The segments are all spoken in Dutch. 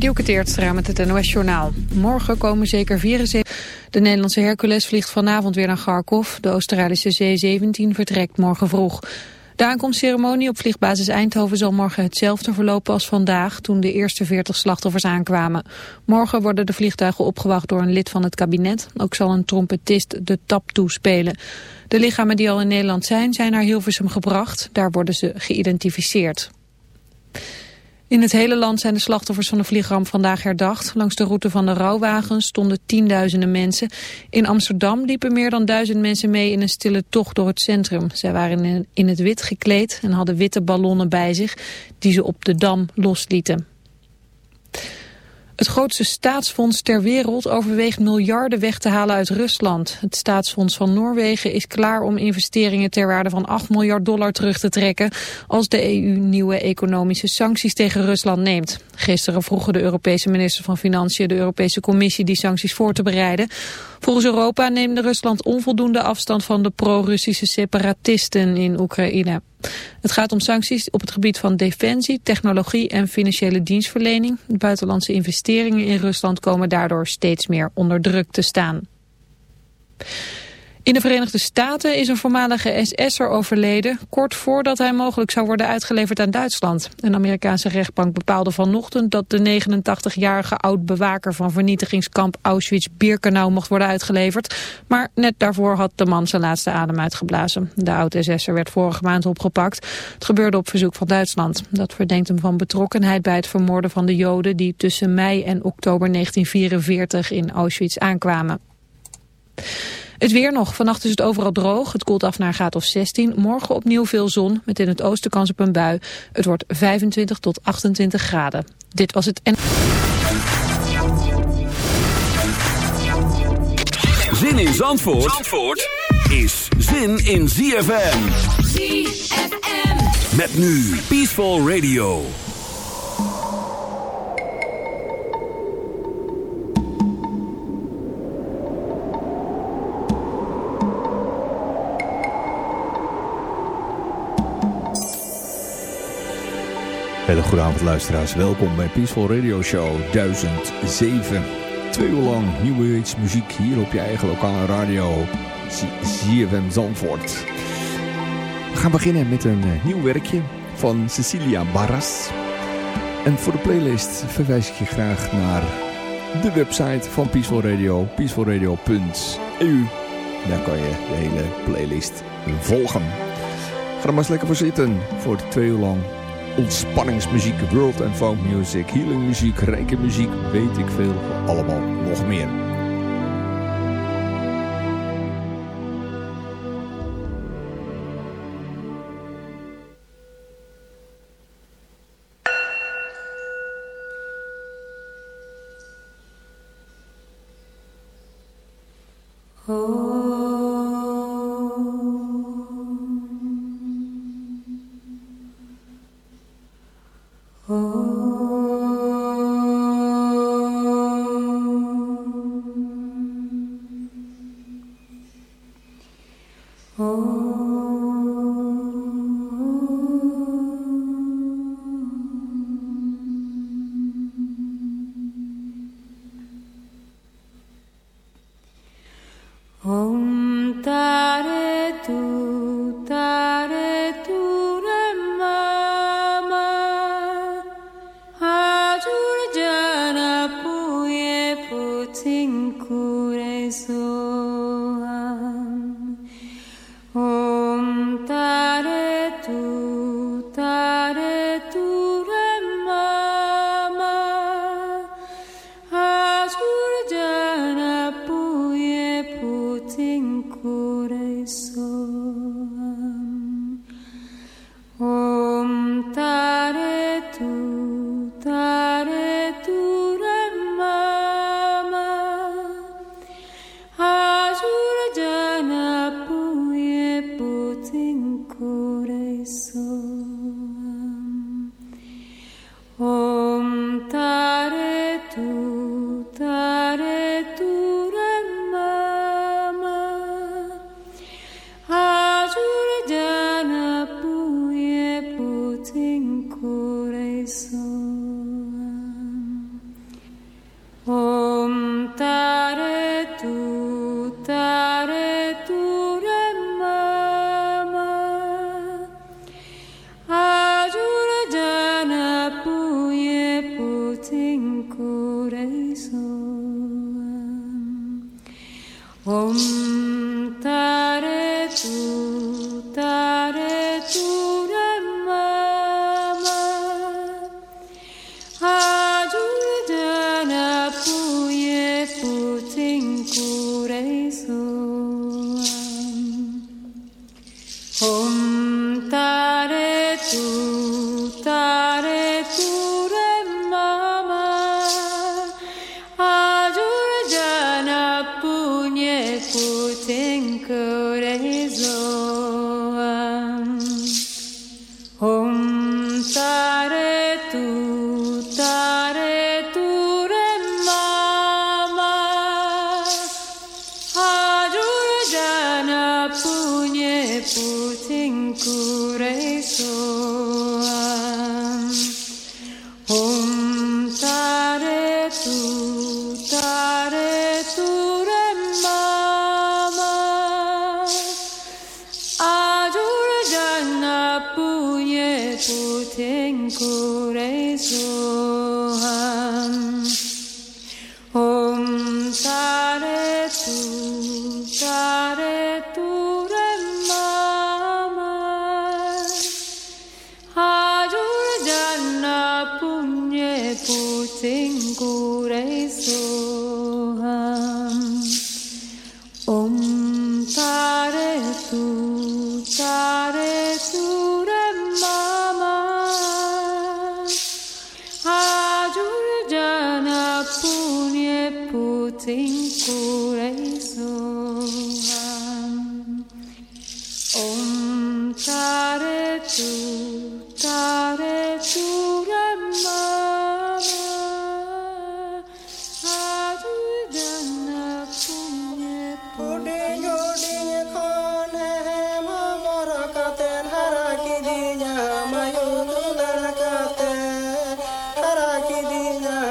Dielke Teertstra met het NOS-journaal. Morgen komen zeker 74... De Nederlandse Hercules vliegt vanavond weer naar Kharkov. De Australische C-17 vertrekt morgen vroeg. De aankomstceremonie op vliegbasis Eindhoven zal morgen hetzelfde verlopen als vandaag... toen de eerste 40 slachtoffers aankwamen. Morgen worden de vliegtuigen opgewacht door een lid van het kabinet. Ook zal een trompetist de tap toespelen. De lichamen die al in Nederland zijn, zijn naar Hilversum gebracht. Daar worden ze geïdentificeerd. In het hele land zijn de slachtoffers van de vliegramp vandaag herdacht. Langs de route van de rouwwagens stonden tienduizenden mensen. In Amsterdam liepen meer dan duizend mensen mee in een stille tocht door het centrum. Zij waren in het wit gekleed en hadden witte ballonnen bij zich die ze op de Dam loslieten. Het grootste staatsfonds ter wereld overweegt miljarden weg te halen uit Rusland. Het staatsfonds van Noorwegen is klaar om investeringen ter waarde van 8 miljard dollar terug te trekken als de EU nieuwe economische sancties tegen Rusland neemt. Gisteren vroegen de Europese minister van Financiën de Europese Commissie die sancties voor te bereiden. Volgens Europa neemt Rusland onvoldoende afstand van de pro-Russische separatisten in Oekraïne. Het gaat om sancties op het gebied van defensie, technologie en financiële dienstverlening. buitenlandse investeringen in Rusland komen daardoor steeds meer onder druk te staan. In de Verenigde Staten is een voormalige SS'er overleden... kort voordat hij mogelijk zou worden uitgeleverd aan Duitsland. Een Amerikaanse rechtbank bepaalde vanochtend... dat de 89-jarige oud-bewaker van vernietigingskamp Auschwitz-Birkenau... mocht worden uitgeleverd. Maar net daarvoor had de man zijn laatste adem uitgeblazen. De oud-SS'er werd vorige maand opgepakt. Het gebeurde op verzoek van Duitsland. Dat verdenkt hem van betrokkenheid bij het vermoorden van de Joden... die tussen mei en oktober 1944 in Auschwitz aankwamen. Het weer nog. Vannacht is het overal droog. Het koelt af naar een graad of 16. Morgen opnieuw veel zon, met in het oosten kans op een bui. Het wordt 25 tot 28 graden. Dit was het en... Zin in Zandvoort, Zandvoort is zin in ZFM. ZFM. Met nu Peaceful Radio. Hele luisteraars, welkom bij Peaceful Radio Show 1007. Twee uur lang nieuwe muziek hier op je eigen lokale radio, ZFM Zandvoort. We gaan beginnen met een eh, nieuw werkje van Cecilia Barras. En voor de playlist verwijs ik je graag naar de website van Peaceful Radio, peacefulradio.eu. Daar kan je de hele playlist volgen. Ga er maar eens lekker voor zitten voor twee uur lang ontspanningsmuziek, world and folk music, healing muziek, rijke muziek, weet ik veel, allemaal nog meer. أيدينا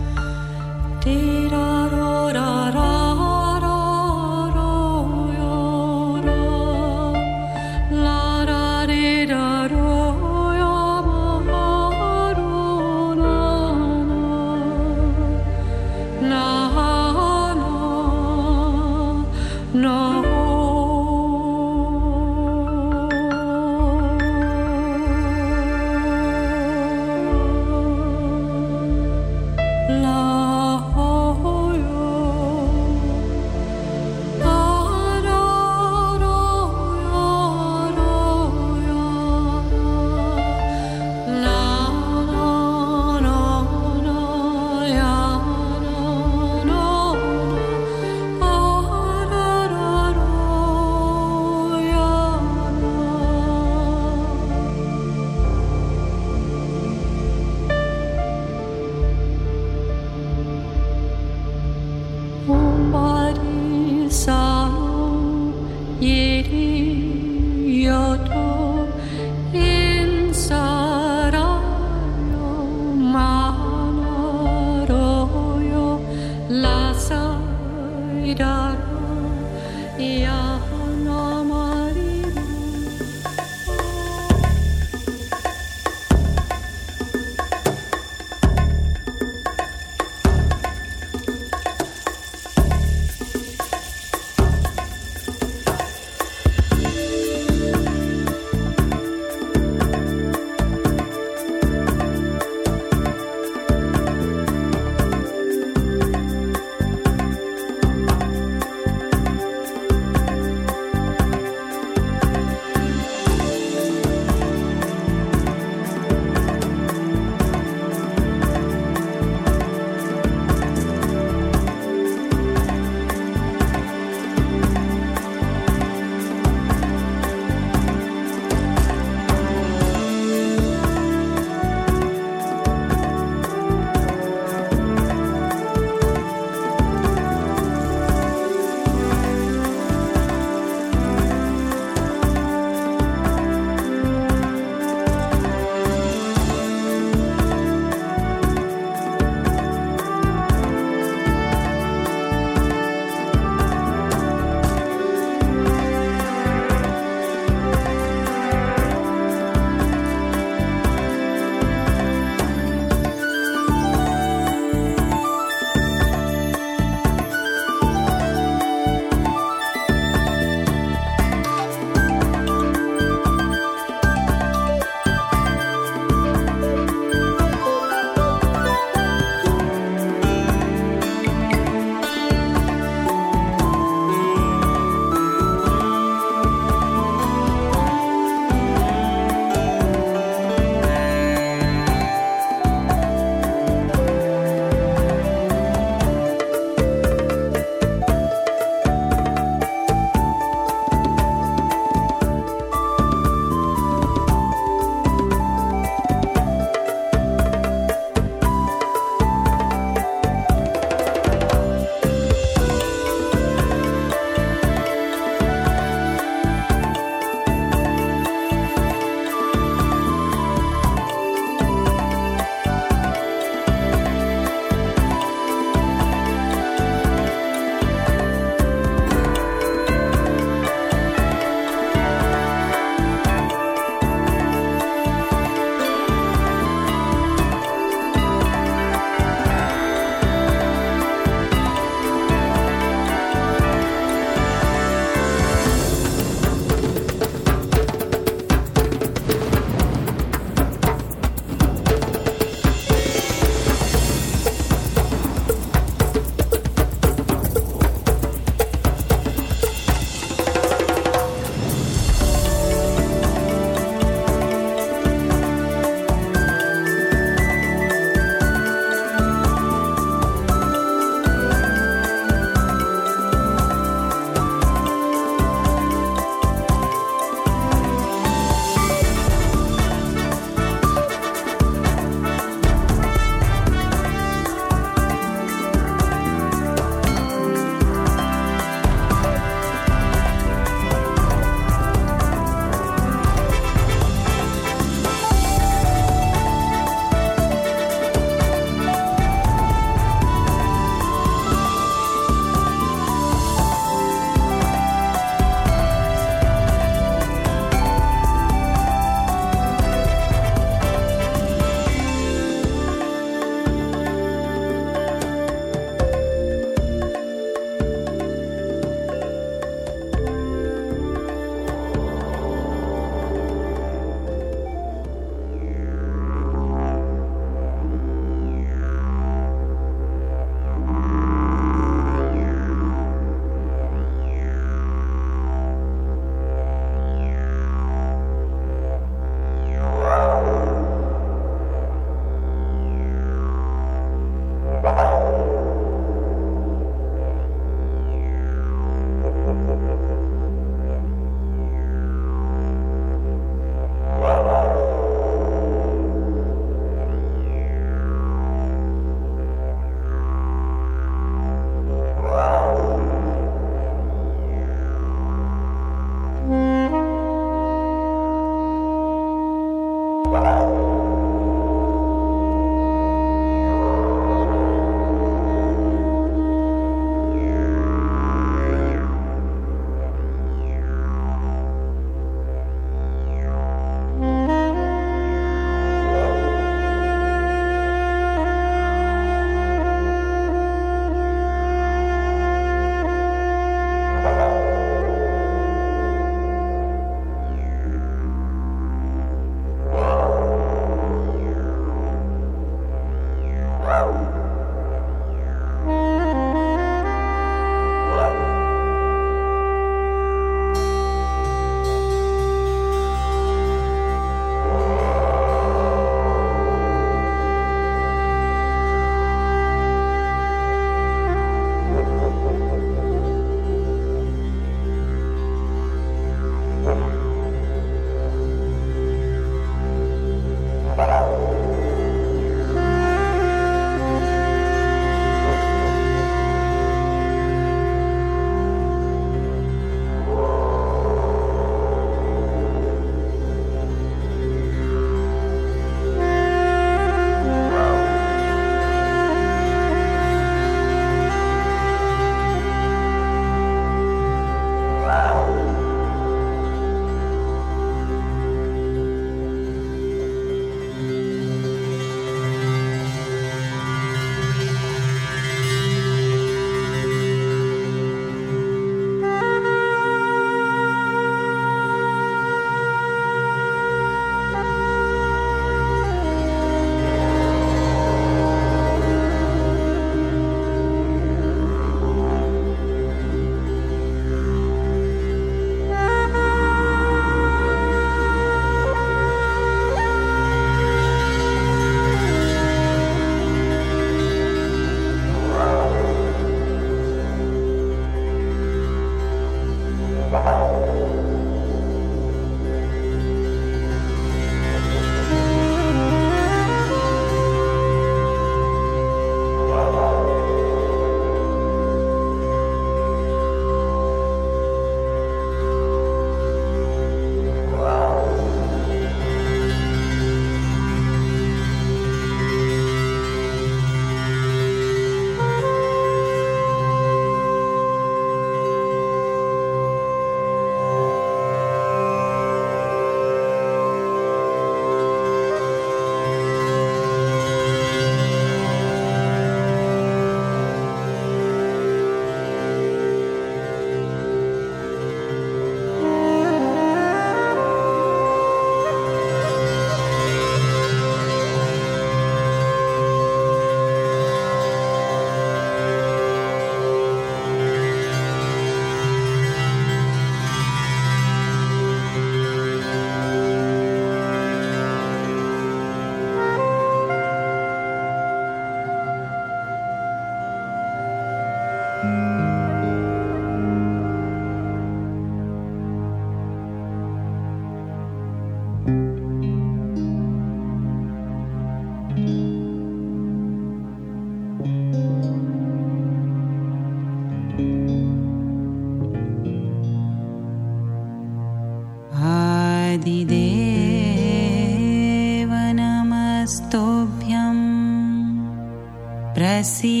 see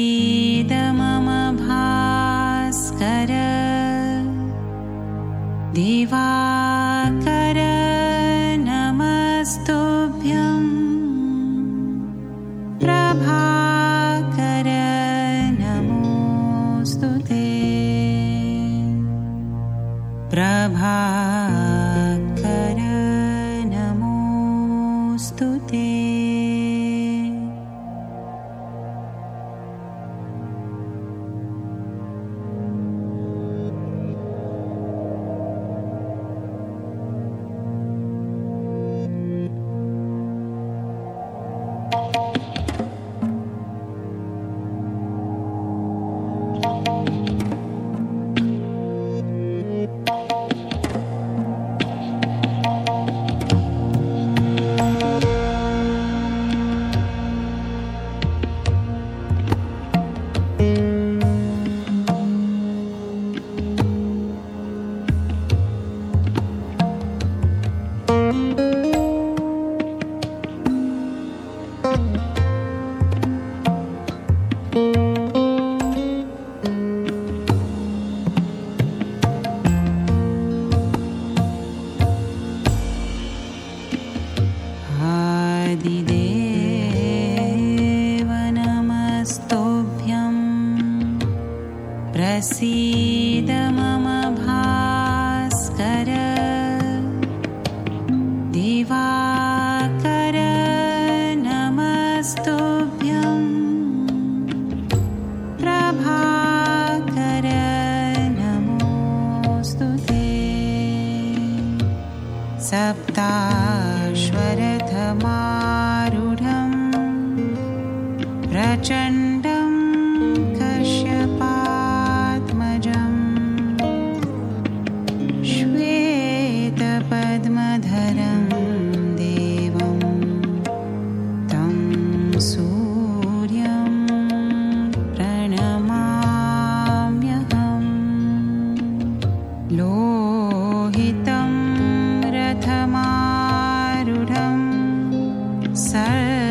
sad.